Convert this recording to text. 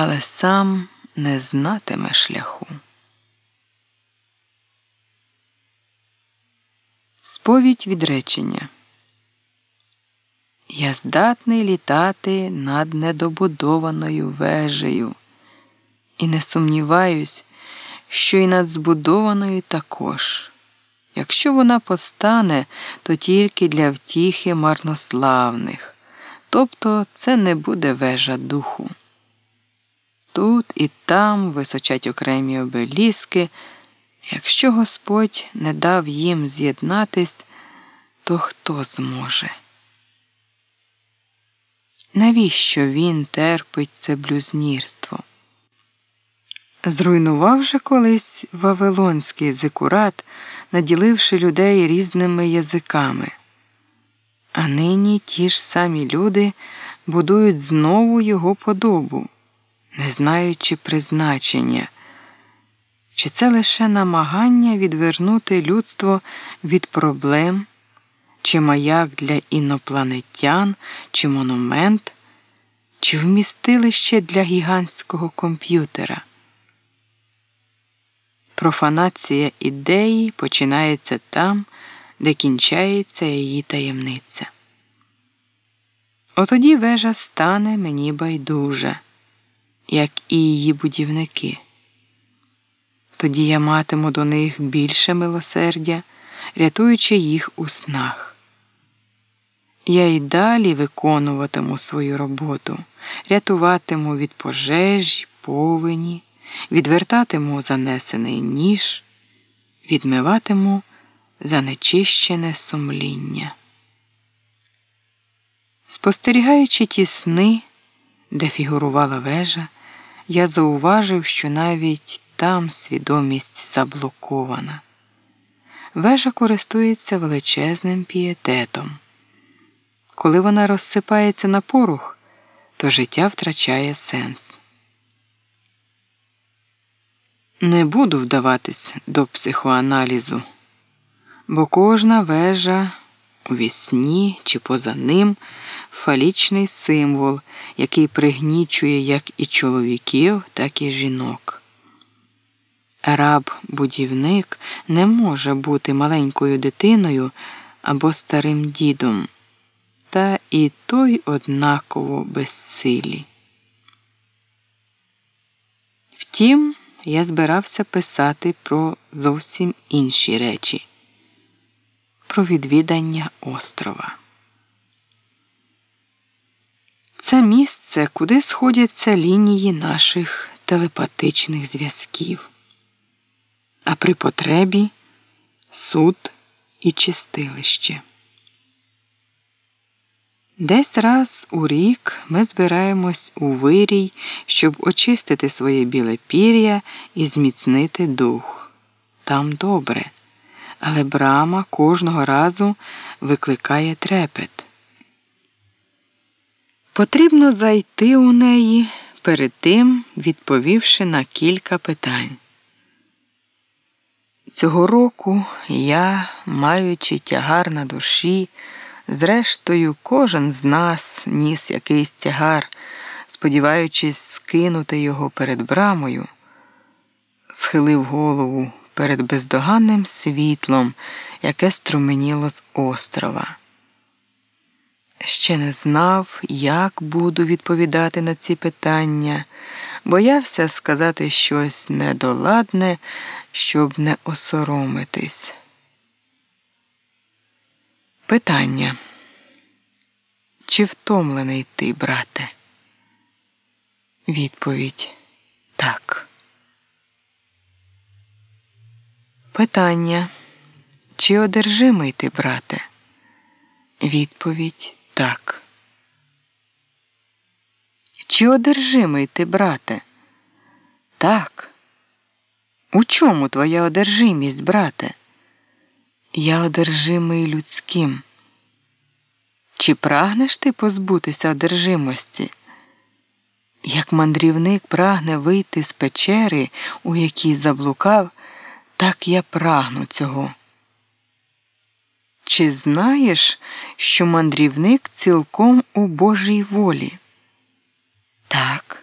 але сам не знатиме шляху. Сповідь відречення. Я здатний літати над недобудованою вежею, і не сумніваюсь, що й над збудованою також. Якщо вона постане, то тільки для втіхи марнославних, тобто це не буде вежа духу. Тут і там височать окремі обеліски. Якщо Господь не дав їм з'єднатись, то хто зможе? Навіщо він терпить це блюзнірство? Зруйнував же колись Вавилонський зикурат, наділивши людей різними язиками. А нині ті ж самі люди будують знову його подобу, не знаючи призначення. Чи це лише намагання відвернути людство від проблем, чи маяк для інопланетян, чи монумент, чи вмістилище для гігантського комп'ютера? Профанація ідеї починається там, де кінчається її таємниця. Отоді вежа стане мені байдужа, як і її будівники. Тоді я матиму до них більше милосердя, рятуючи їх у снах. Я й далі виконуватиму свою роботу, рятуватиму від пожежі, повені, відвертатиму занесений ніж, відмиватиму занечищене сумління. Спостерігаючи ті сни, де фігурувала вежа, я зауважив, що навіть там свідомість заблокована. Вежа користується величезним пієтетом. Коли вона розсипається на порух, то життя втрачає сенс. Не буду вдаватись до психоаналізу, бо кожна вежа у вісні чи поза ним фалічний символ, який пригнічує як і чоловіків, так і жінок. Раб-будівник не може бути маленькою дитиною або старим дідом, та і той однаково безсилі. Втім, я збирався писати про зовсім інші речі, про відвідання острова. Це місце, куди сходяться лінії наших телепатичних зв'язків а при потребі суд і чистилище. Десь раз у рік ми збираємось у вирій, щоб очистити своє біле пір'я і зміцнити дух. Там добре, але брама кожного разу викликає трепет. Потрібно зайти у неї, перед тим відповівши на кілька питань. Цього року я, маючи тягар на душі, зрештою, кожен з нас ніс якийсь тягар, сподіваючись скинути його перед брамою, схилив голову перед бездоганним світлом, яке струменіло з острова. Ще не знав, як буду відповідати на ці питання, боявся сказати щось недоладне, щоб не осоромитись. Питання. Чи втомлений ти, брате? Відповідь так. Питання. Чи одержимий ти, брате? Відповідь так. Чи одержимий ти, брате? Так. У чому твоя одержимість, брате? Я одержимий людським. Чи прагнеш ти позбутися одержимості? Як мандрівник прагне вийти з печери, у якій заблукав, так я прагну цього. Чи знаєш, що мандрівник цілком у Божій волі? Так.